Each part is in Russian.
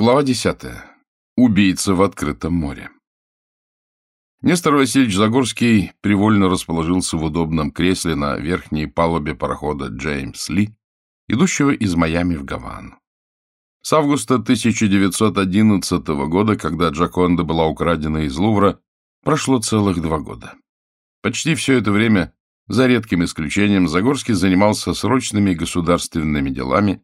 Глава десятая. Убийца в открытом море. Нестор Васильевич Загорский привольно расположился в удобном кресле на верхней палубе парохода «Джеймс Ли», идущего из Майами в Гавану. С августа 1911 года, когда Джаконда была украдена из Лувра, прошло целых два года. Почти все это время, за редким исключением, Загорский занимался срочными государственными делами,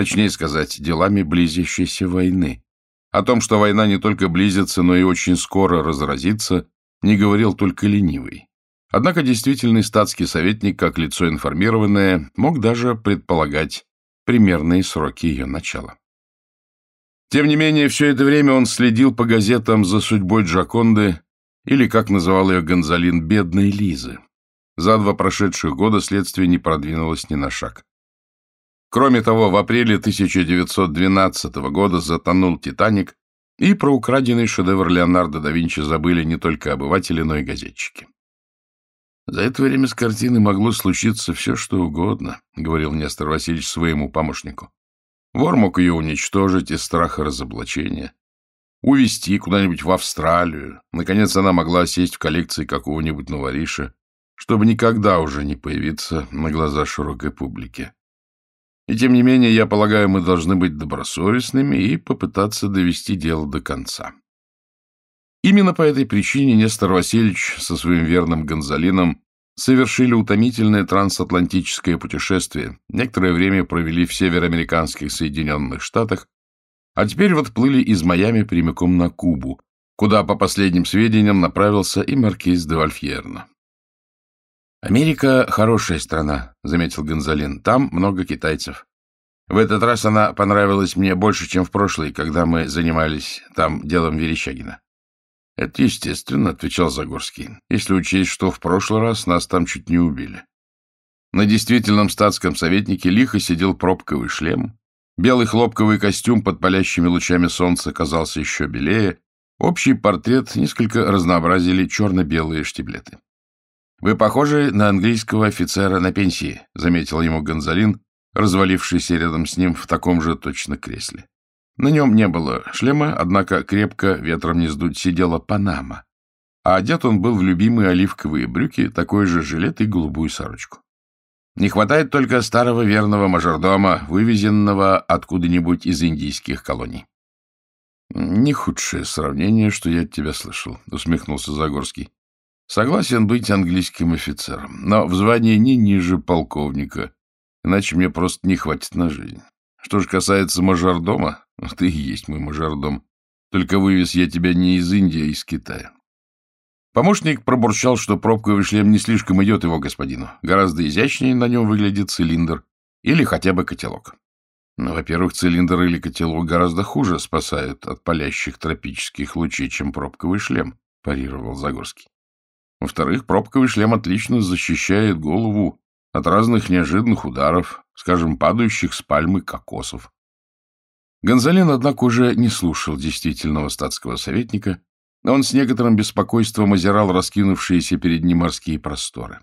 точнее сказать, делами близящейся войны. О том, что война не только близится, но и очень скоро разразится, не говорил только ленивый. Однако действительный статский советник, как лицо информированное, мог даже предполагать примерные сроки ее начала. Тем не менее, все это время он следил по газетам за судьбой Джаконды, или, как называл ее Гонзалин, бедной Лизы. За два прошедших года следствие не продвинулось ни на шаг. Кроме того, в апреле 1912 года затонул «Титаник», и про украденный шедевр Леонардо да Винчи забыли не только обыватели, но и газетчики. «За это время с картины могло случиться все, что угодно», — говорил Нестор Васильевич своему помощнику. «Вор мог ее уничтожить из страха разоблачения, увезти куда-нибудь в Австралию. Наконец, она могла сесть в коллекции какого-нибудь новориша, чтобы никогда уже не появиться на глаза широкой публики. И тем не менее, я полагаю, мы должны быть добросовестными и попытаться довести дело до конца. Именно по этой причине Нестор Васильевич со своим верным Гонзалином совершили утомительное трансатлантическое путешествие, некоторое время провели в североамериканских Соединенных Штатах, а теперь вот плыли из Майами прямиком на Кубу, куда, по последним сведениям, направился и маркиз де Вальфьерно. «Америка — хорошая страна», — заметил Гонзалин. «Там много китайцев. В этот раз она понравилась мне больше, чем в прошлый, когда мы занимались там делом Верещагина». «Это естественно», — отвечал Загорский, «если учесть, что в прошлый раз нас там чуть не убили». На действительном статском советнике лихо сидел пробковый шлем, белый хлопковый костюм под палящими лучами солнца казался еще белее, общий портрет несколько разнообразили черно-белые штиблеты. «Вы похожи на английского офицера на пенсии», — заметил ему Гонзалин, развалившийся рядом с ним в таком же точно кресле. На нем не было шлема, однако крепко ветром не сдуть сидела Панама, а одет он был в любимые оливковые брюки, такой же жилет и голубую сорочку. Не хватает только старого верного мажордома, вывезенного откуда-нибудь из индийских колоний. — Не худшее сравнение, что я от тебя слышал, — усмехнулся Загорский. Согласен быть английским офицером, но в звании не ниже полковника, иначе мне просто не хватит на жизнь. Что же касается мажордома, ты и есть мой мажордом. Только вывез я тебя не из Индии, а из Китая. Помощник пробурчал, что пробковый шлем не слишком идет его господину. Гораздо изящнее на нем выглядит цилиндр или хотя бы котелок. Но, во-первых, цилиндр или котелок гораздо хуже спасают от палящих тропических лучей, чем пробковый шлем, парировал Загорский. Во-вторых, пробковый шлем отлично защищает голову от разных неожиданных ударов, скажем, падающих с пальмы кокосов. Гонзалин, однако, уже не слушал действительного статского советника, но он с некоторым беспокойством озирал раскинувшиеся перед ним морские просторы.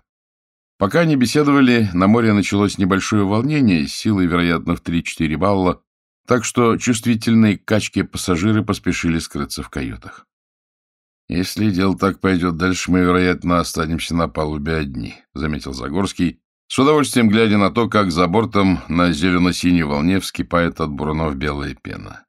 Пока они беседовали, на море началось небольшое волнение, силой, вероятно, в 3-4 балла, так что чувствительные к качке пассажиры поспешили скрыться в каютах. «Если дело так пойдет дальше, мы, вероятно, останемся на палубе одни», — заметил Загорский, с удовольствием глядя на то, как за бортом на зелено-синей волне вскипает от бурунов белая пена.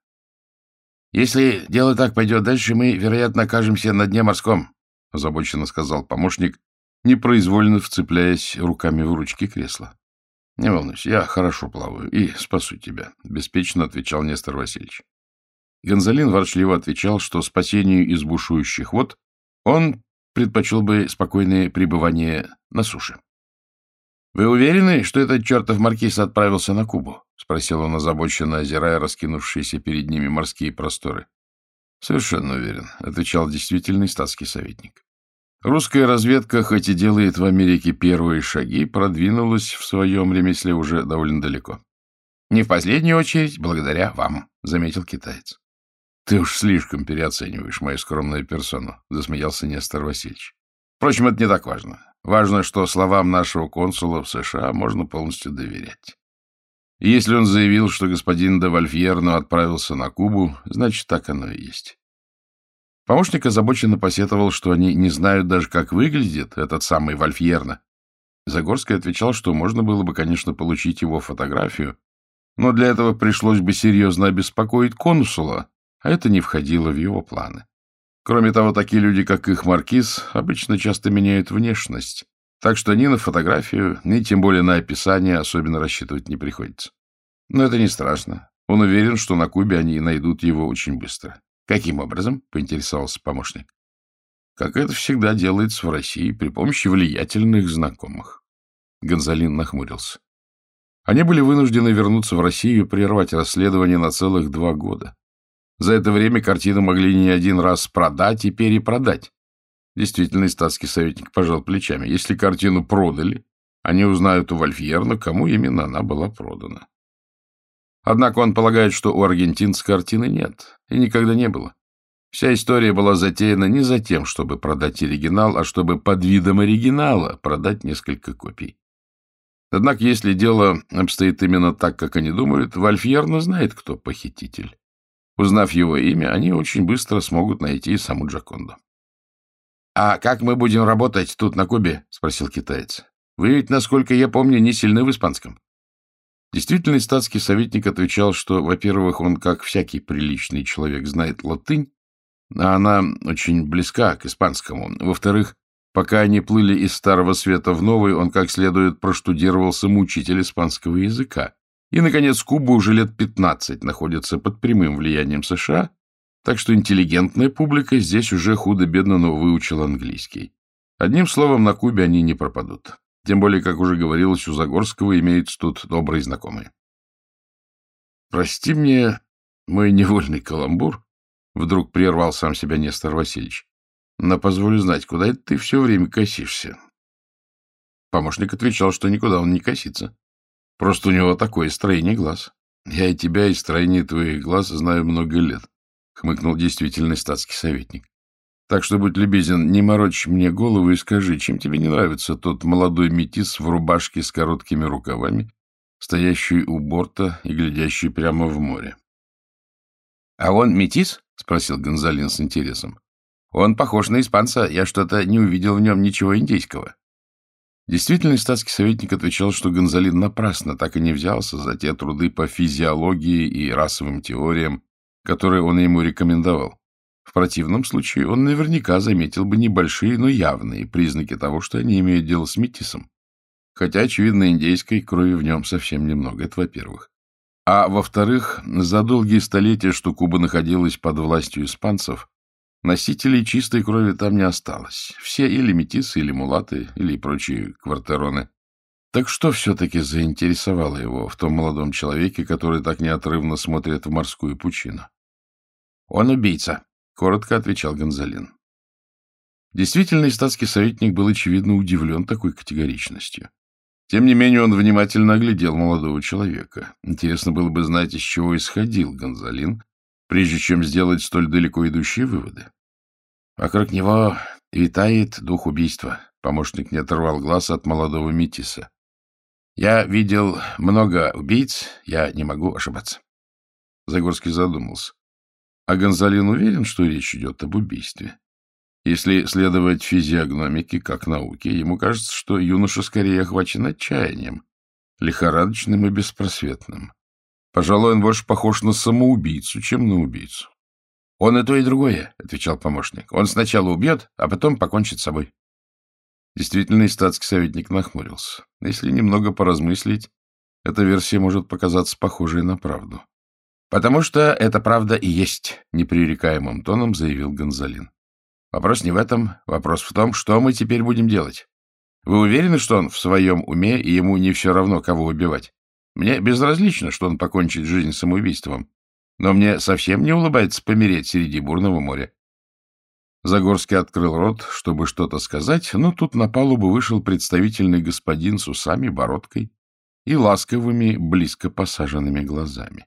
«Если дело так пойдет дальше, мы, вероятно, окажемся на дне морском», — озабоченно сказал помощник, непроизвольно вцепляясь руками в ручки кресла. «Не волнуйся, я хорошо плаваю и спасу тебя», — беспечно отвечал Нестор Васильевич. Гонзалин ворчливо отвечал, что спасению из бушующих вод он предпочел бы спокойное пребывание на суше. — Вы уверены, что этот чертов маркиз отправился на Кубу? — спросил он озабоченно, озирая раскинувшиеся перед ними морские просторы. — Совершенно уверен, — отвечал действительный статский советник. Русская разведка, хоть и делает в Америке первые шаги, продвинулась в своем ремесле уже довольно далеко. — Не в последнюю очередь, благодаря вам, — заметил китаец. Ты уж слишком переоцениваешь мою скромную персону, — засмеялся Нестор Васильевич. Впрочем, это не так важно. Важно, что словам нашего консула в США можно полностью доверять. И если он заявил, что господин де Вольфьерно отправился на Кубу, значит, так оно и есть. Помощник озабоченно посетовал, что они не знают даже, как выглядит этот самый Вольфьерно. Загорский отвечал, что можно было бы, конечно, получить его фотографию, но для этого пришлось бы серьезно обеспокоить консула, а это не входило в его планы. Кроме того, такие люди, как их маркиз, обычно часто меняют внешность, так что ни на фотографию, ни тем более на описание особенно рассчитывать не приходится. Но это не страшно. Он уверен, что на Кубе они найдут его очень быстро. Каким образом? — поинтересовался помощник. Как это всегда делается в России при помощи влиятельных знакомых. Гонзалин нахмурился. Они были вынуждены вернуться в Россию и прервать расследование на целых два года. За это время картину могли не один раз продать и перепродать. Действительный статский советник пожал плечами. Если картину продали, они узнают у Вольфьерна, кому именно она была продана. Однако он полагает, что у аргентинцев картины нет, и никогда не было. Вся история была затеяна не за тем, чтобы продать оригинал, а чтобы под видом оригинала продать несколько копий. Однако, если дело обстоит именно так, как они думают, Вольфьерно знает, кто похититель. Узнав его имя, они очень быстро смогут найти саму Джаконду. — А как мы будем работать тут, на Кубе? — спросил китаец. — Вы ведь, насколько я помню, не сильны в испанском. Действительный статский советник отвечал, что, во-первых, он, как всякий приличный человек, знает латынь, а она очень близка к испанскому. Во-вторых, пока они плыли из Старого Света в Новый, он как следует проштудировал самоучитель испанского языка. И, наконец, Куба уже лет 15 находится под прямым влиянием США, так что интеллигентная публика здесь уже худо-бедно, но выучила английский. Одним словом, на Кубе они не пропадут. Тем более, как уже говорилось, у Загорского имеются тут добрые знакомые. «Прости мне мой невольный каламбур», — вдруг прервал сам себя Нестор Васильевич. «Но позволю знать, куда это ты все время косишься?» Помощник отвечал, что никуда он не косится. Просто у него такое строение глаз. Я и тебя, и строение твоих глаз знаю много лет, — хмыкнул действительный статский советник. Так что будь любезен, не морочь мне голову и скажи, чем тебе не нравится тот молодой метис в рубашке с короткими рукавами, стоящий у борта и глядящий прямо в море. — А он метис? — спросил Гонзалин с интересом. — Он похож на испанца. Я что-то не увидел в нем ничего индейского. Действительный статский советник отвечал, что Гонзалин напрасно так и не взялся за те труды по физиологии и расовым теориям, которые он ему рекомендовал. В противном случае он наверняка заметил бы небольшие, но явные признаки того, что они имеют дело с метисом. Хотя, очевидно, индейской крови в нем совсем немного, это во-первых. А во-вторых, за долгие столетия, что Куба находилась под властью испанцев, носителей чистой крови там не осталось. Все или метисы, или мулаты, или прочие квартероны. Так что все-таки заинтересовало его в том молодом человеке, который так неотрывно смотрит в морскую пучину? — Он убийца, коротко отвечал Гонзалин. Действительный статский советник был, очевидно, удивлен такой категоричностью. Тем не менее, он внимательно оглядел молодого человека. Интересно было бы знать, из чего исходил Гонзалин, прежде чем сделать столь далеко идущие выводы. Вокруг него витает дух убийства. Помощник не оторвал глаз от молодого метиса. Я видел много убийц, я не могу ошибаться. Загорский задумался. А Гонзалин уверен, что речь идет об убийстве. Если следовать физиогномике как науке, ему кажется, что юноша скорее охвачен отчаянием, лихорадочным и беспросветным. Пожалуй, он больше похож на самоубийцу, чем на убийцу. — Он и то, и другое, — отвечал помощник. — Он сначала убьет, а потом покончит с собой. Действительный статский советник нахмурился. Если немного поразмыслить, эта версия может показаться похожей на правду. Потому что это правда и есть, непререкаемым тоном заявил Гонзалин. Вопрос не в этом, вопрос в том, что мы теперь будем делать. Вы уверены, что он в своем уме, и ему не все равно, кого убивать? Мне безразлично, что он покончит жизнь самоубийством, но мне совсем не улыбается помереть среди бурного моря. Загорский открыл рот, чтобы что-то сказать, но тут на палубу вышел представительный господин с усами, бородкой и ласковыми, близко посаженными глазами.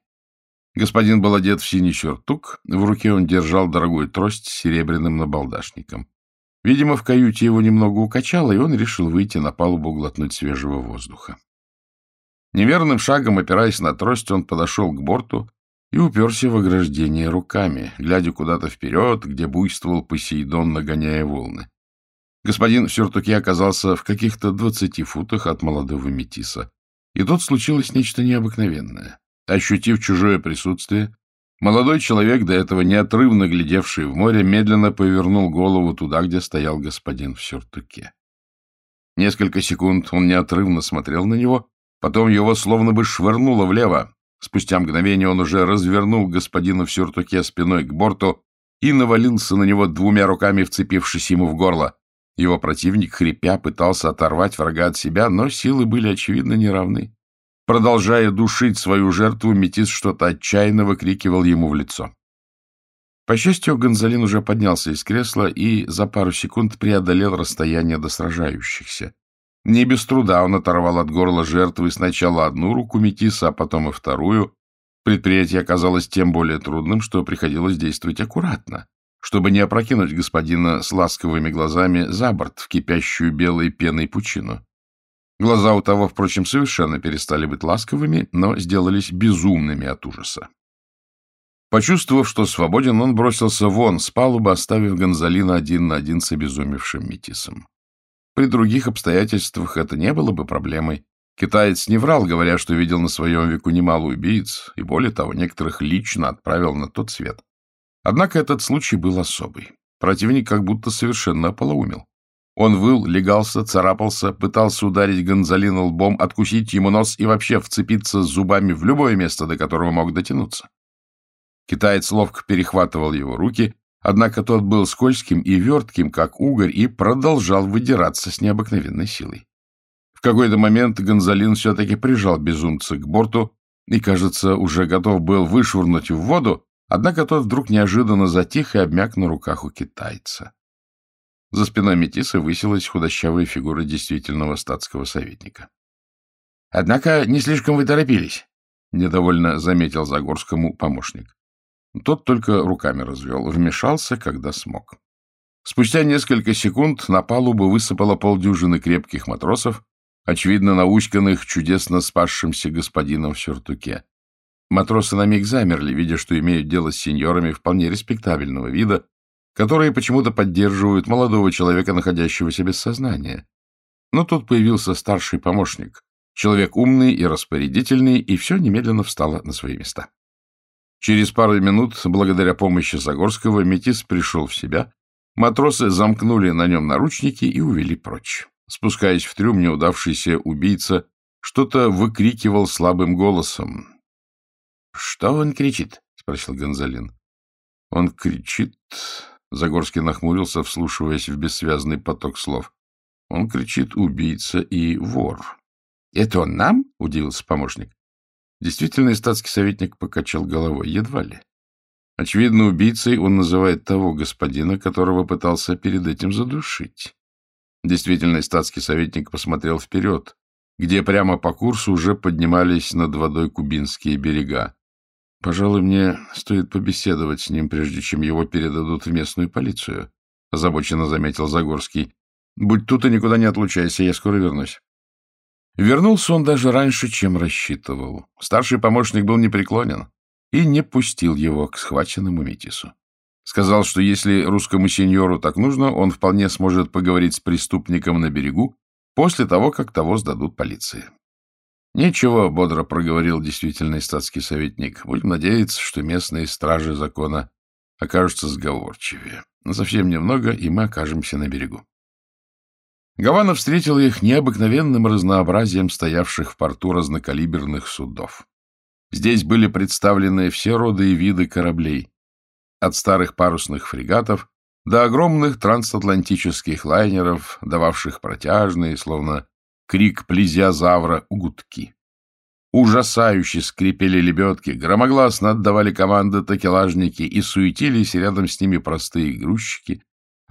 Господин был одет в синий сюртук, в руке он держал дорогую трость с серебряным набалдашником. Видимо, в каюте его немного укачало, и он решил выйти на палубу глотнуть свежего воздуха. Неверным шагом, опираясь на трость, он подошел к борту и уперся в ограждение руками, глядя куда-то вперед, где буйствовал Посейдон, нагоняя волны. Господин в сюртуке оказался в каких-то двадцати футах от молодого метиса. И тут случилось нечто необыкновенное. Ощутив чужое присутствие, молодой человек, до этого неотрывно глядевший в море, медленно повернул голову туда, где стоял господин в сюртуке. Несколько секунд он неотрывно смотрел на него, потом его словно бы швырнуло влево. Спустя мгновение он уже развернул господина в сюртуке спиной к борту и навалился на него двумя руками, вцепившись ему в горло. Его противник, хрипя, пытался оторвать врага от себя, но силы были, очевидно, неравны. Продолжая душить свою жертву, метис что-то отчаянно выкрикивал ему в лицо. По счастью, Гонзалин уже поднялся из кресла и за пару секунд преодолел расстояние до сражающихся. Не без труда он оторвал от горла жертвы сначала одну руку метиса, а потом и вторую. Предприятие оказалось тем более трудным, что приходилось действовать аккуратно, чтобы не опрокинуть господина с ласковыми глазами за борт в кипящую белой пеной пучину. Глаза у того, впрочем, совершенно перестали быть ласковыми, но сделались безумными от ужаса. Почувствовав, что свободен, он бросился вон с палубы, оставив Гонзалина один на один с обезумевшим метисом. При других обстоятельствах это не было бы проблемой. Китаец не врал, говоря, что видел на своем веку немало убийц, и более того, некоторых лично отправил на тот свет. Однако этот случай был особый. Противник как будто совершенно ополоумел. Он выл, легался, царапался, пытался ударить Гонзалина лбом, откусить ему нос и вообще вцепиться зубами в любое место, до которого мог дотянуться. Китаец ловко перехватывал его руки, однако тот был скользким и вертким, как угорь, и продолжал выдираться с необыкновенной силой. В какой-то момент Гонзалин все-таки прижал безумца к борту и, кажется, уже готов был вышвырнуть в воду, однако тот вдруг неожиданно затих и обмяк на руках у китайца. За спиной Метиса высилась худощавая фигура действительного статского советника. — Однако не слишком вы торопились, — недовольно заметил Загорскому помощник. Тот только руками развел, вмешался, когда смог. Спустя несколько секунд на палубу высыпало полдюжины крепких матросов, очевидно науськанных чудесно спасшимся господином в сюртуке. Матросы на миг замерли, видя, что имеют дело с сеньорами вполне респектабельного вида, которые почему-то поддерживают молодого человека, находящегося без сознания. Но тут появился старший помощник, человек умный и распорядительный, и все немедленно встало на свои места. Через пару минут, благодаря помощи Загорского, Метис пришел в себя, матросы замкнули на нем наручники и увели прочь. Спускаясь в трюм, неудавшийся убийца что-то выкрикивал слабым голосом. — Что он кричит? — спросил Гонзалин. — Он кричит... Загорский нахмурился, вслушиваясь в бессвязный поток слов. Он кричит «убийца» и «вор». — Это он нам? — удивился помощник. Действительный статский советник покачал головой. Едва ли. Очевидно, убийцей он называет того господина, которого пытался перед этим задушить. Действительный статский советник посмотрел вперед, где прямо по курсу уже поднимались над водой кубинские берега. Пожалуй, мне стоит побеседовать с ним, прежде чем его передадут в местную полицию, — озабоченно заметил Загорский. — Будь тут и никуда не отлучайся, я скоро вернусь. Вернулся он даже раньше, чем рассчитывал. Старший помощник был непреклонен и не пустил его к схваченному метису. Сказал, что если русскому сеньору так нужно, он вполне сможет поговорить с преступником на берегу после того, как того сдадут полиции. Ничего, — бодро проговорил действительный статский советник. Будем надеяться, что местные стражи закона окажутся сговорчивее. Но совсем немного, и мы окажемся на берегу. Гавана встретила их необыкновенным разнообразием стоявших в порту разнокалиберных судов. Здесь были представлены все роды и виды кораблей, от старых парусных фрегатов до огромных трансатлантических лайнеров, дававших протяжные, словно крик плезиозавра, гудки. Ужасающе скрипели лебедки, громогласно отдавали команды такелажники и суетились рядом с ними простые грузчики,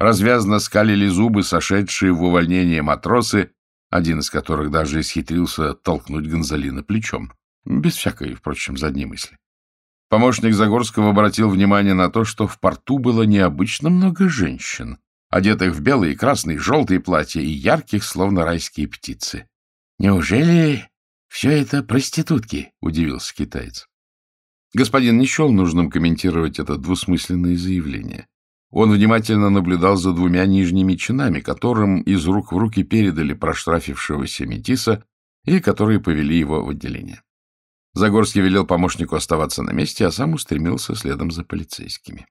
развязно скалили зубы сошедшие в увольнение матросы, один из которых даже исхитрился толкнуть Гонзалина плечом, без всякой, впрочем, задней мысли. Помощник Загорского обратил внимание на то, что в порту было необычно много женщин, одетых в белые, красные, желтые платья и ярких, словно райские птицы. — Неужели Все это проститутки, — удивился китаец. Господин не счел нужным комментировать это двусмысленное заявление. Он внимательно наблюдал за двумя нижними чинами, которым из рук в руки передали проштрафившегося метиса и которые повели его в отделение. Загорский велел помощнику оставаться на месте, а сам устремился следом за полицейскими.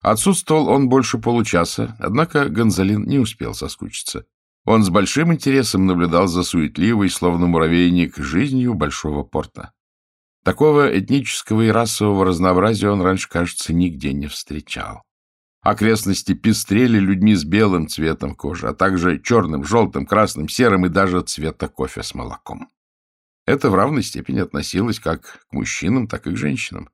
Отсутствовал он больше получаса, однако Гонзалин не успел соскучиться. Он с большим интересом наблюдал за суетливой, словно муравейник, жизнью большого порта. Такого этнического и расового разнообразия он раньше, кажется, нигде не встречал. Окрестности пестрели людьми с белым цветом кожи, а также черным, желтым, красным, серым и даже цвета кофе с молоком. Это в равной степени относилось как к мужчинам, так и к женщинам.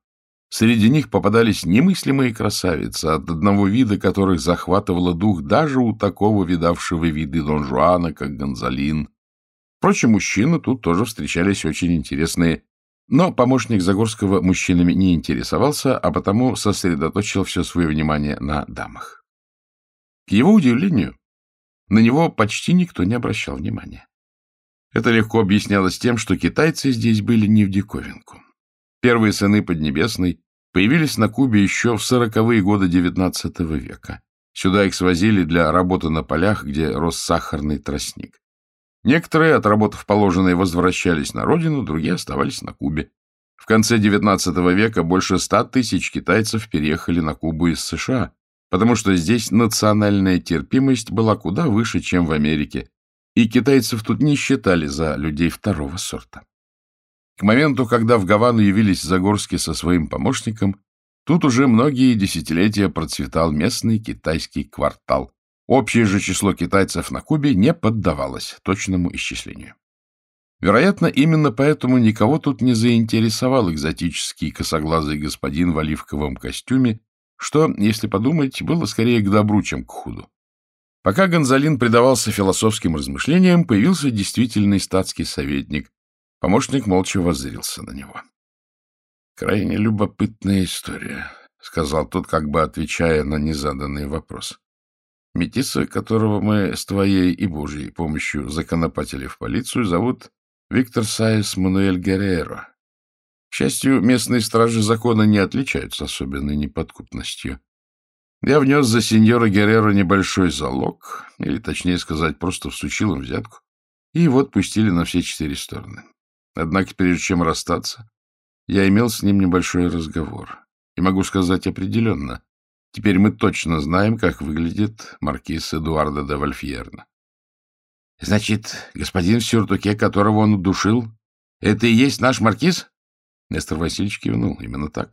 Среди них попадались немыслимые красавицы, от одного вида которых захватывало дух даже у такого видавшего виды Дон Жуана, как Гонзалин. Впрочем, мужчины тут тоже встречались очень интересные, но помощник Загорского мужчинами не интересовался, а потому сосредоточил все свое внимание на дамах. К его удивлению, на него почти никто не обращал внимания. Это легко объяснялось тем, что китайцы здесь были не в диковинку. Первые сыны Поднебесной появились на Кубе еще в сороковые годы XIX века. Сюда их свозили для работы на полях, где рос сахарный тростник. Некоторые, отработав положенное, возвращались на родину, другие оставались на Кубе. В конце XIX века больше ста тысяч китайцев переехали на Кубу из США, потому что здесь национальная терпимость была куда выше, чем в Америке, и китайцев тут не считали за людей второго сорта. К моменту, когда в Гавану явились Загорский со своим помощником, тут уже многие десятилетия процветал местный китайский квартал. Общее же число китайцев на Кубе не поддавалось точному исчислению. Вероятно, именно поэтому никого тут не заинтересовал экзотический косоглазый господин в оливковом костюме, что, если подумать, было скорее к добру, чем к худу. Пока Гонзалин предавался философским размышлениям, появился действительный статский советник, Помощник молча воззрился на него. — Крайне любопытная история, — сказал тот, как бы отвечая на незаданный вопрос. — Метиса, которого мы с твоей и Божьей помощью законопатили в полицию, зовут Виктор Сайес Мануэль Герреро. К счастью, местные стражи закона не отличаются особенной неподкупностью. Я внес за сеньора Герреро небольшой залог, или, точнее сказать, просто всучил им взятку, и его отпустили на все четыре стороны. Однако, прежде чем расстаться, я имел с ним небольшой разговор. И могу сказать определенно, теперь мы точно знаем, как выглядит маркиз Эдуарда де Вальфьерна. — Значит, господин в сюртуке, которого он удушил, это и есть наш маркиз? Нестор Васильевич кивнул. Именно так.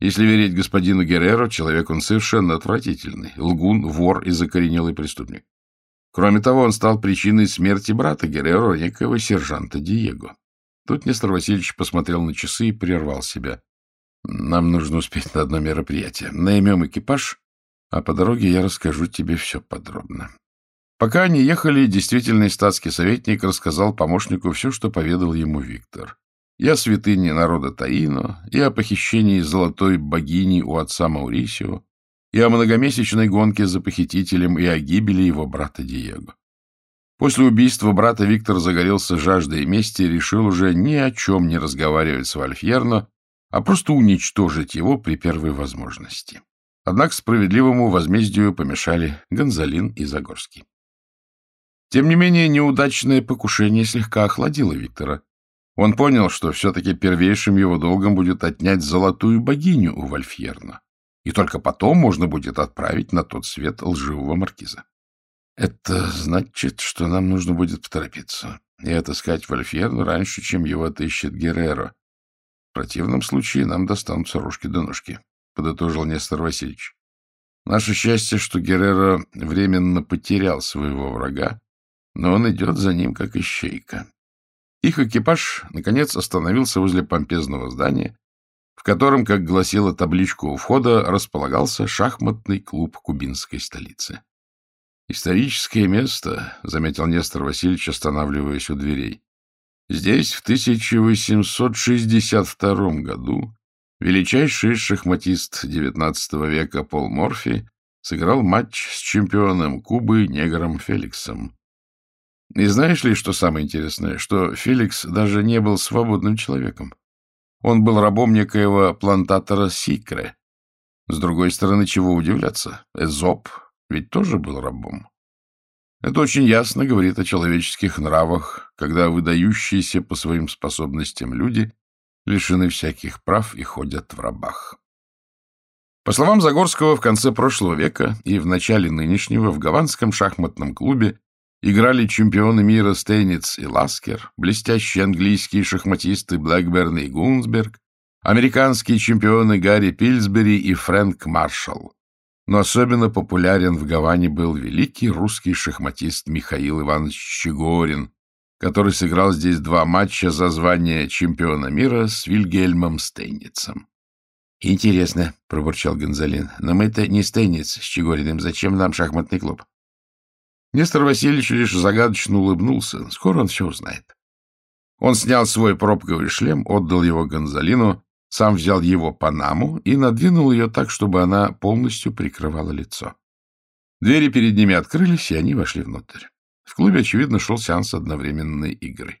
Если верить господину Герреро, человек он совершенно отвратительный. Лгун, вор и закоренелый преступник. Кроме того, он стал причиной смерти брата Герреро, некоего сержанта Диего. Тут Нестор Васильевич посмотрел на часы и прервал себя. Нам нужно успеть на одно мероприятие. Наймем экипаж, а по дороге я расскажу тебе все подробно. Пока они ехали, действительный статский советник рассказал помощнику все, что поведал ему Виктор. И о святыне народа Таино, и о похищении золотой богини у отца Маурисио, и о многомесячной гонке за похитителем, и о гибели его брата Диего. После убийства брата Виктор загорелся жаждой мести и решил уже ни о чем не разговаривать с Вальфьерно, а просто уничтожить его при первой возможности. Однако справедливому возмездию помешали Гонзалин и Загорский. Тем не менее, неудачное покушение слегка охладило Виктора. Он понял, что все-таки первейшим его долгом будет отнять золотую богиню у Вальфьерна, и только потом можно будет отправить на тот свет лживого маркиза. Это значит, что нам нужно будет поторопиться и отыскать Вольфьерну раньше, чем его отыщет Герреро. В противном случае нам достанутся рожки до ножки, — подытожил Нестор Васильевич. Наше счастье, что Герреро временно потерял своего врага, но он идет за ним, как ищейка. Их экипаж, наконец, остановился возле помпезного здания, в котором, как гласила табличка у входа, располагался шахматный клуб кубинской столицы. Историческое место, — заметил Нестор Васильевич, останавливаясь у дверей. Здесь в 1862 году величайший шахматист XIX века Пол Морфи сыграл матч с чемпионом Кубы негром Феликсом. И знаешь ли, что самое интересное? Что Феликс даже не был свободным человеком. Он был рабом некоего плантатора Сикре. С другой стороны, чего удивляться? Эзоп ведь тоже был рабом. Это очень ясно говорит о человеческих нравах, когда выдающиеся по своим способностям люди лишены всяких прав и ходят в рабах. По словам Загорского, в конце прошлого века и в начале нынешнего в Гаванском шахматном клубе играли чемпионы мира Стейниц и Ласкер, блестящие английские шахматисты Блэкберн и Гунсберг, американские чемпионы Гарри Пильсбери и Фрэнк Маршалл. Но особенно популярен в Гаване был великий русский шахматист Михаил Иванович Чегорин, который сыграл здесь два матча за звание чемпиона мира с Вильгельмом Стейницем. «Интересно», — пробурчал Гонзалин, — «но мы-то не Стейниц с Чегориным. Зачем нам шахматный клуб?» Нестор Васильевич лишь загадочно улыбнулся. Скоро он все узнает. Он снял свой пробковый шлем, отдал его Гонзалину, сам взял его панаму и надвинул ее так, чтобы она полностью прикрывала лицо. Двери перед ними открылись, и они вошли внутрь. В клубе, очевидно, шел сеанс одновременной игры.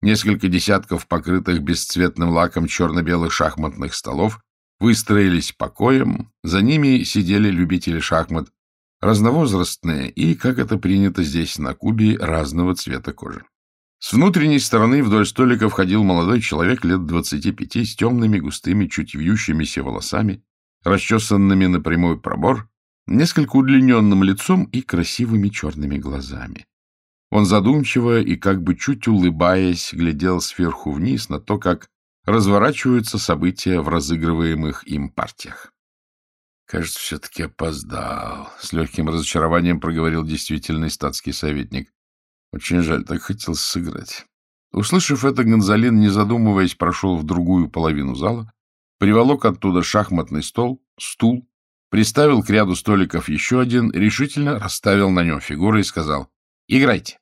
Несколько десятков покрытых бесцветным лаком черно-белых шахматных столов выстроились покоем, за ними сидели любители шахмат, разновозрастные и, как это принято здесь на Кубе, разного цвета кожи. С внутренней стороны вдоль столика входил молодой человек лет двадцати пяти с темными, густыми, чуть вьющимися волосами, расчесанными на прямой пробор, несколько удлиненным лицом и красивыми черными глазами. Он задумчиво и как бы чуть улыбаясь глядел сверху вниз на то, как разворачиваются события в разыгрываемых им партиях. «Кажется, все-таки опоздал», — с легким разочарованием проговорил действительный статский советник. Очень жаль, так хотел сыграть. Услышав это, Гонзалин, не задумываясь, прошел в другую половину зала, приволок оттуда шахматный стол, стул, приставил к ряду столиков еще один, решительно расставил на нем фигуры и сказал «Играйте».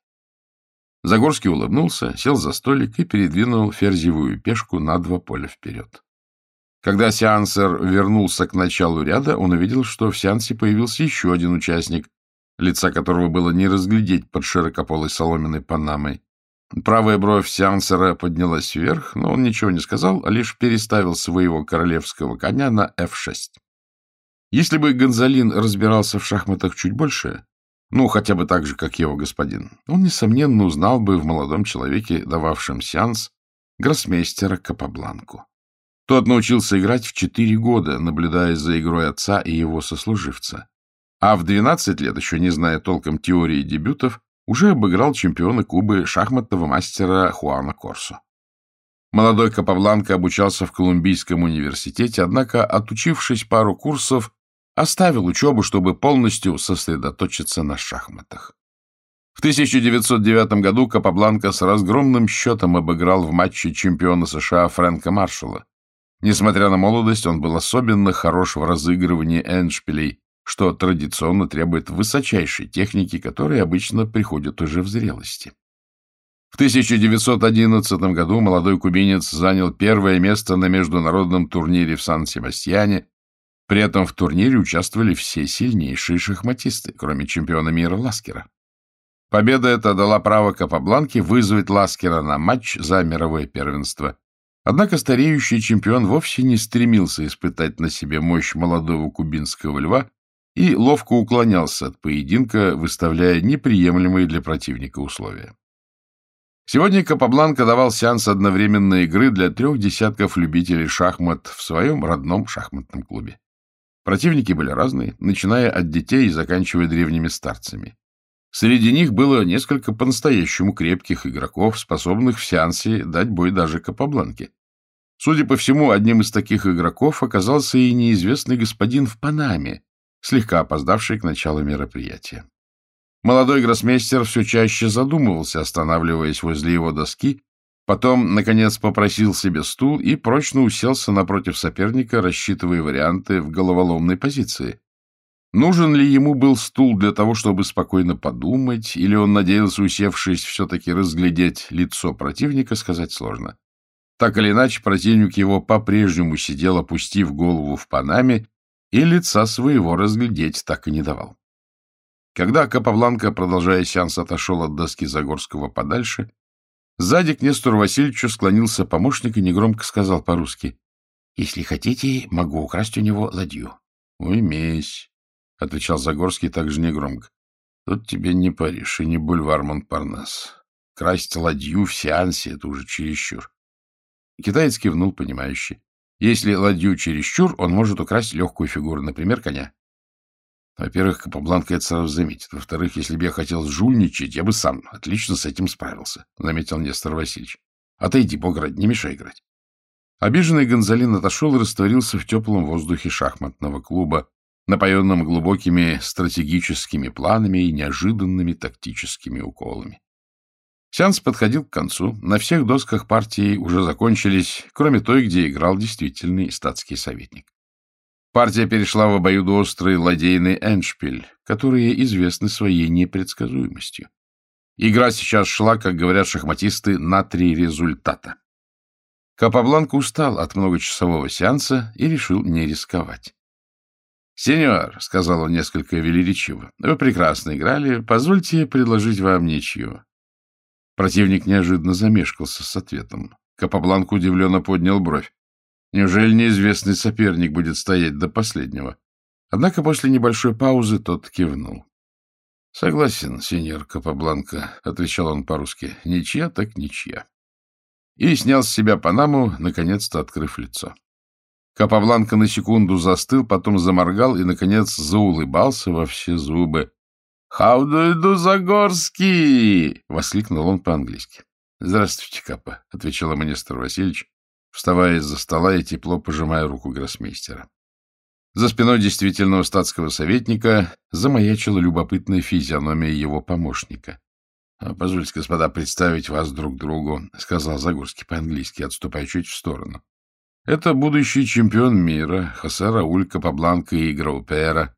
Загорский улыбнулся, сел за столик и передвинул ферзевую пешку на два поля вперед. Когда сеансер вернулся к началу ряда, он увидел, что в сеансе появился еще один участник, лица которого было не разглядеть под широкополой соломенной панамой. Правая бровь сеансера поднялась вверх, но он ничего не сказал, а лишь переставил своего королевского коня на f6. Если бы Гонзалин разбирался в шахматах чуть больше, ну, хотя бы так же, как его господин, он, несомненно, узнал бы в молодом человеке, дававшем сеанс, гроссмейстера Капабланку. Тот научился играть в четыре года, наблюдая за игрой отца и его сослуживца а в 12 лет, еще не зная толком теории дебютов, уже обыграл чемпиона Кубы шахматного мастера Хуана Корсо. Молодой Капабланко обучался в Колумбийском университете, однако, отучившись пару курсов, оставил учебу, чтобы полностью сосредоточиться на шахматах. В 1909 году Капабланка с разгромным счетом обыграл в матче чемпиона США Фрэнка Маршалла. Несмотря на молодость, он был особенно хорош в разыгрывании эндшпилей, что традиционно требует высочайшей техники, которая обычно приходит уже в зрелости. В 1911 году молодой кубинец занял первое место на международном турнире в Сан-Себастьяне. При этом в турнире участвовали все сильнейшие шахматисты, кроме чемпиона мира Ласкера. Победа эта дала право Капабланке вызвать Ласкера на матч за мировое первенство. Однако стареющий чемпион вовсе не стремился испытать на себе мощь молодого кубинского льва и ловко уклонялся от поединка, выставляя неприемлемые для противника условия. Сегодня Капабланка давал сеанс одновременной игры для трех десятков любителей шахмат в своем родном шахматном клубе. Противники были разные, начиная от детей и заканчивая древними старцами. Среди них было несколько по-настоящему крепких игроков, способных в сеансе дать бой даже Капабланке. Судя по всему, одним из таких игроков оказался и неизвестный господин в Панаме, слегка опоздавший к началу мероприятия. Молодой гроссмейстер все чаще задумывался, останавливаясь возле его доски, потом, наконец, попросил себе стул и прочно уселся напротив соперника, рассчитывая варианты в головоломной позиции. Нужен ли ему был стул для того, чтобы спокойно подумать, или он надеялся, усевшись, все-таки разглядеть лицо противника, сказать сложно. Так или иначе, противник его по-прежнему сидел, опустив голову в панаме и лица своего разглядеть так и не давал. Когда Капабланка, продолжая сеанс, отошел от доски Загорского подальше, сзади к Нестору Васильевичу склонился помощник и негромко сказал по-русски, «Если хотите, могу украсть у него ладью». «Уймись», — отвечал Загорский также негромко. «Тут тебе не Париж и не бульвар Монпарнас. Красть ладью в сеансе — это уже чересчур». Китаец кивнул, понимающе. Если ладью чересчур, он может украсть легкую фигуру, например, коня. Во-первых, Капабланка это сразу заметит. Во-вторых, если бы я хотел жульничать, я бы сам отлично с этим справился, — заметил Нестор Васильевич. Отойди, бог ради, не мешай играть. Обиженный Гонзалин отошел и растворился в теплом воздухе шахматного клуба, напоенном глубокими стратегическими планами и неожиданными тактическими уколами. Сеанс подходил к концу. На всех досках партии уже закончились, кроме той, где играл действительный статский советник. Партия перешла в обоюдоострый ладейный эншпиль, которые известны своей непредсказуемостью. Игра сейчас шла, как говорят шахматисты, на три результата. Капабланка устал от многочасового сеанса и решил не рисковать. — Сеньор, — сказал он несколько велеречиво, — вы прекрасно играли, позвольте предложить вам ничью. Противник неожиданно замешкался с ответом. Капабланк удивленно поднял бровь. Неужели неизвестный соперник будет стоять до последнего? Однако после небольшой паузы тот кивнул. — Согласен, сеньор Капабланка, — отвечал он по-русски. — Ничья так ничья. И снял с себя панаму, наконец-то открыв лицо. Капабланка на секунду застыл, потом заморгал и, наконец, заулыбался во все зубы. «How do you do, Загорский?» — воскликнул он по-английски. «Здравствуйте, Капа», — отвечал министр Васильевич, вставая из-за стола и тепло пожимая руку гроссмейстера. За спиной действительного статского советника замаячила любопытная физиономия его помощника. «А, — Позвольте, господа, представить вас друг другу, — сказал Загорский по-английски, отступая чуть в сторону. — Это будущий чемпион мира, Хосе Рауль Капабланка и Граупера,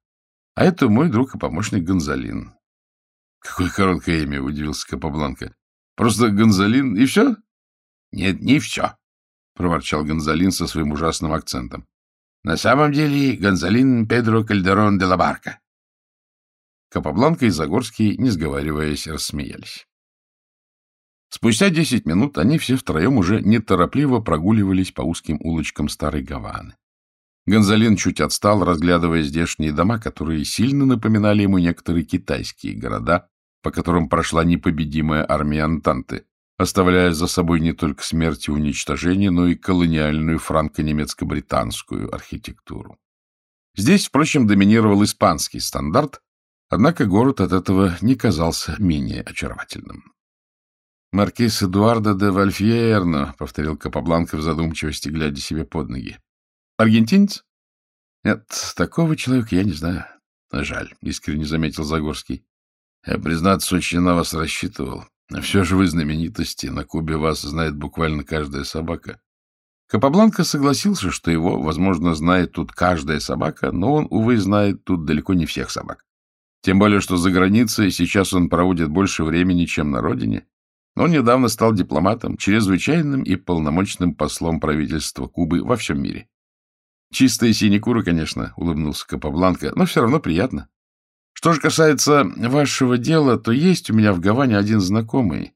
а это мой друг и помощник Гонзалин. — Какое короткое имя, — удивился Капабланка. — Просто Гонзалин и все? — Нет, не все, — проворчал Гонзалин со своим ужасным акцентом. — На самом деле Гонзалин Педро Кальдерон де Лабарка. Капабланка и Загорский, не сговариваясь, рассмеялись. Спустя десять минут они все втроем уже неторопливо прогуливались по узким улочкам Старой Гаваны. Гонзалин чуть отстал, разглядывая здешние дома, которые сильно напоминали ему некоторые китайские города, по которым прошла непобедимая армия Антанты, оставляя за собой не только смерть и уничтожение, но и колониальную франко-немецко-британскую архитектуру. Здесь, впрочем, доминировал испанский стандарт, однако город от этого не казался менее очаровательным. «Маркиз Эдуардо де Вальфьерно», — повторил Капабланка в задумчивости, глядя себе под ноги. Аргентинец? Нет, такого человека я не знаю. Жаль, искренне заметил Загорский. Я, признаться, очень на вас рассчитывал. Все же вы знаменитости, на Кубе вас знает буквально каждая собака. Капабланка согласился, что его, возможно, знает тут каждая собака, но он, увы, знает тут далеко не всех собак. Тем более, что за границей сейчас он проводит больше времени, чем на родине. Он недавно стал дипломатом, чрезвычайным и полномочным послом правительства Кубы во всем мире. Чистая синекура, конечно, — улыбнулся Капабланка, — но все равно приятно. Что же касается вашего дела, то есть у меня в Гаване один знакомый.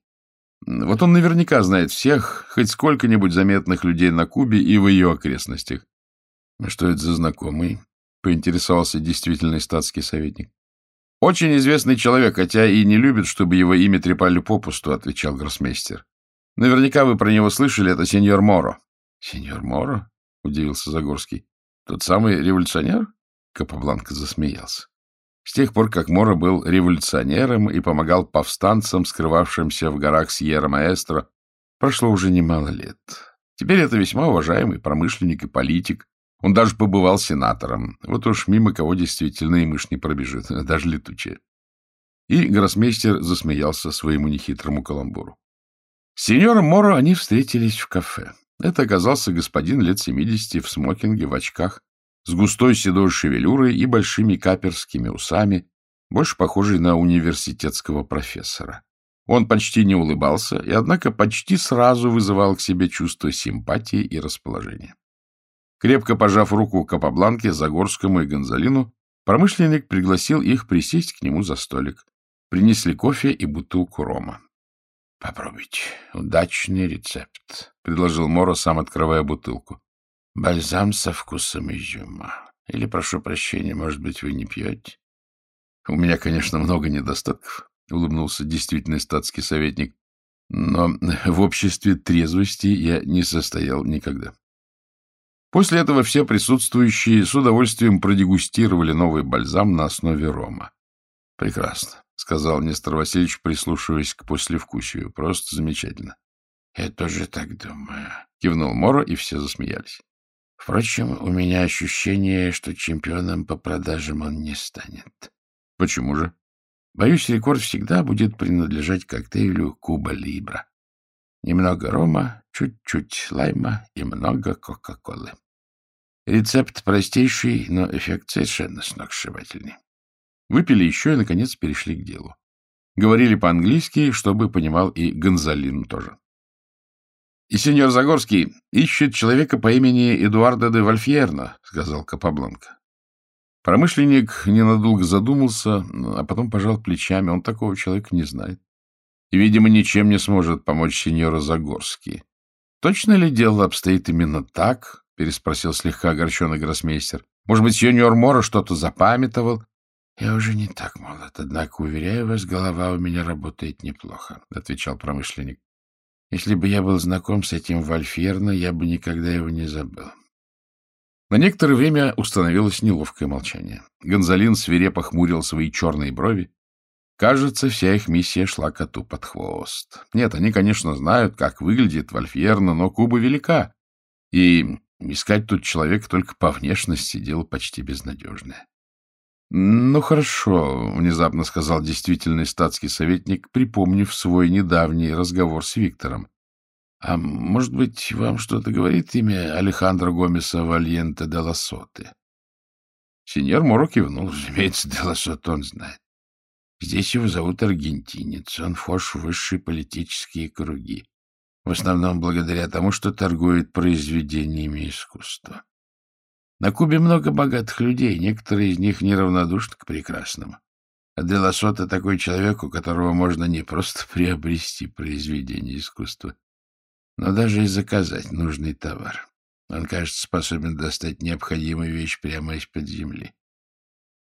Вот он наверняка знает всех, хоть сколько-нибудь заметных людей на Кубе и в ее окрестностях. — Что это за знакомый? — поинтересовался действительный статский советник. — Очень известный человек, хотя и не любит, чтобы его имя трепали попусту, — отвечал гроссмейстер. — Наверняка вы про него слышали, это сеньор Моро. — Сеньор Моро? — удивился Загорский. — Тот самый революционер? Капабланка засмеялся. С тех пор, как Мора был революционером и помогал повстанцам, скрывавшимся в горах Сьерра-Маэстро, прошло уже немало лет. Теперь это весьма уважаемый промышленник и политик. Он даже побывал сенатором. Вот уж мимо кого действительно и мышь не пробежит, даже летучая. И гроссмейстер засмеялся своему нехитрому каламбуру. С сеньором Моро они встретились в кафе. Это оказался господин лет семидесяти в смокинге, в очках, с густой седой шевелюрой и большими каперскими усами, больше похожий на университетского профессора. Он почти не улыбался и, однако, почти сразу вызывал к себе чувство симпатии и расположения. Крепко пожав руку Капабланке, Загорскому и Гонзалину, Промышленник пригласил их присесть к нему за столик. Принесли кофе и бутылку рома. — Попробуйте. Удачный рецепт, — предложил Моро, сам открывая бутылку. — Бальзам со вкусом изюма. Или, прошу прощения, может быть, вы не пьете? — У меня, конечно, много недостатков, — улыбнулся действительный статский советник. Но в обществе трезвости я не состоял никогда. После этого все присутствующие с удовольствием продегустировали новый бальзам на основе рома. — Прекрасно, — сказал Нестор Васильевич, прислушиваясь к послевкусию. — Просто замечательно. — Я тоже так думаю, — кивнул Моро, и все засмеялись. Впрочем, у меня ощущение, что чемпионом по продажам он не станет. — Почему же? Боюсь, рекорд всегда будет принадлежать коктейлю Куба Либра. Немного рома, чуть-чуть лайма и много Кока-Колы. Рецепт простейший, но эффект совершенно сногсшибательный. Выпили еще и, наконец, перешли к делу. Говорили по-английски, чтобы понимал и Гонзалин тоже. — И сеньор Загорский ищет человека по имени Эдуарда де Вальфьерно, — сказал Капабланка. Промышленник ненадолго задумался, а потом пожал плечами. Он такого человека не знает. И, видимо, ничем не сможет помочь сеньора Загорский. — Точно ли дело обстоит именно так? — переспросил слегка огорченный гроссмейстер. — Может быть, сеньор Мора что-то запамятовал? — Я уже не так молод, однако, уверяю вас, голова у меня работает неплохо, — отвечал промышленник. — Если бы я был знаком с этим Вальферно, я бы никогда его не забыл. На некоторое время установилось неловкое молчание. Гонзалин свирепо хмурил свои черные брови. Кажется, вся их миссия шла коту под хвост. Нет, они, конечно, знают, как выглядит Вальфьерно, но Куба велика, и Искать тут человека только по внешности — дело почти безнадежное. — Ну, хорошо, — внезапно сказал действительный статский советник, припомнив свой недавний разговор с Виктором. — А может быть, вам что-то говорит имя Алехандро Гомеса Вальенте де Лассоты? Сеньор Моро кивнул. Разумеется, де Лассоте он знает. Здесь его зовут аргентинец. Он вхож в высшие политические круги в основном благодаря тому, что торгует произведениями искусства. На Кубе много богатых людей, некоторые из них неравнодушны к прекрасному. А Деласота такой человек, у которого можно не просто приобрести произведение искусства, но даже и заказать нужный товар. Он, кажется, способен достать необходимую вещь прямо из-под земли.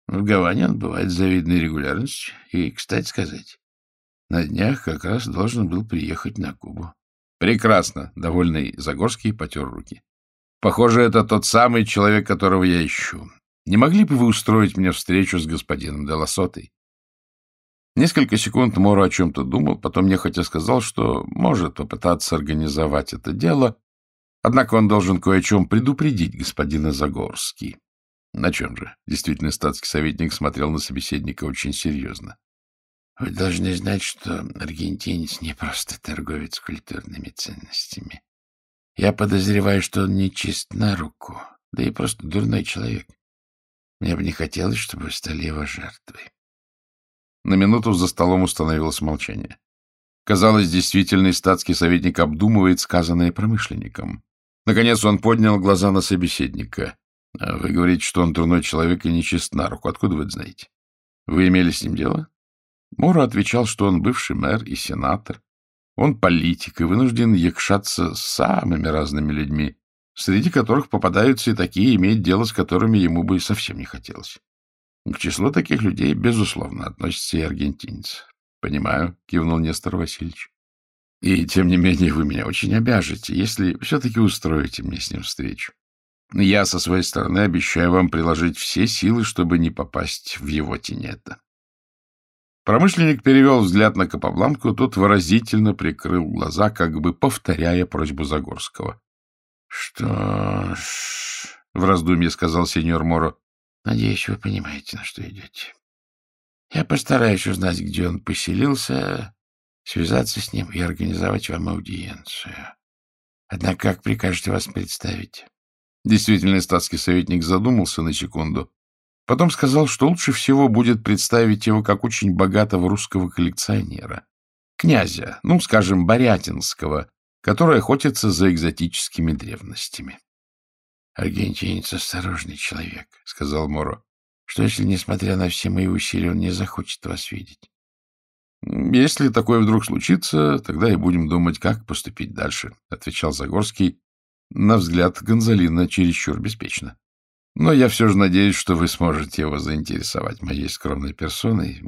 В Гаване он бывает с завидной регулярностью. И, кстати сказать, на днях как раз должен был приехать на Кубу. Прекрасно, довольный Загорский потер руки. Похоже, это тот самый человек, которого я ищу. Не могли бы вы устроить мне встречу с господином Делосотой? Несколько секунд Моро о чем-то думал, потом нехотя сказал, что может попытаться организовать это дело, однако он должен кое о чем предупредить господина Загорский. На чем же? Действительно, статский советник смотрел на собеседника очень серьезно. Вы должны знать, что аргентинец не просто торговец культурными ценностями. Я подозреваю, что он не на руку, да и просто дурной человек. Мне бы не хотелось, чтобы вы стали его жертвой. На минуту за столом установилось молчание. Казалось, действительный статский советник обдумывает сказанное промышленником. Наконец он поднял глаза на собеседника. «А — Вы говорите, что он дурной человек и нечист на руку. Откуда вы это знаете? Вы имели с ним дело? Мора отвечал, что он бывший мэр и сенатор. Он политик и вынужден якшаться с самыми разными людьми, среди которых попадаются и такие, иметь дело с которыми ему бы совсем не хотелось. К числу таких людей, безусловно, относится и аргентинец. — Понимаю, — кивнул Нестор Васильевич. — И, тем не менее, вы меня очень обяжете, если все-таки устроите мне с ним встречу. Я, со своей стороны, обещаю вам приложить все силы, чтобы не попасть в его тенета. Промышленник перевел взгляд на Капабланку, тот выразительно прикрыл глаза, как бы повторяя просьбу Загорского. — Что ж, — в раздумье сказал сеньор Моро, — надеюсь, вы понимаете, на что идете. Я постараюсь узнать, где он поселился, связаться с ним и организовать вам аудиенцию. Однако как прикажете вас представить? Действительно, статский советник задумался на секунду, Потом сказал, что лучше всего будет представить его как очень богатого русского коллекционера. Князя, ну, скажем, Борятинского, который охотится за экзотическими древностями. — Аргентинец осторожный человек, — сказал Моро. — Что, если, несмотря на все мои усилия, он не захочет вас видеть? — Если такое вдруг случится, тогда и будем думать, как поступить дальше, — отвечал Загорский, на взгляд Гонзалина чересчур беспечно. — Но я все же надеюсь, что вы сможете его заинтересовать моей скромной персоной.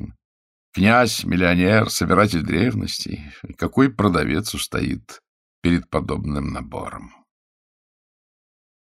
Князь, миллионер, собиратель древностей. Какой продавец устоит перед подобным набором?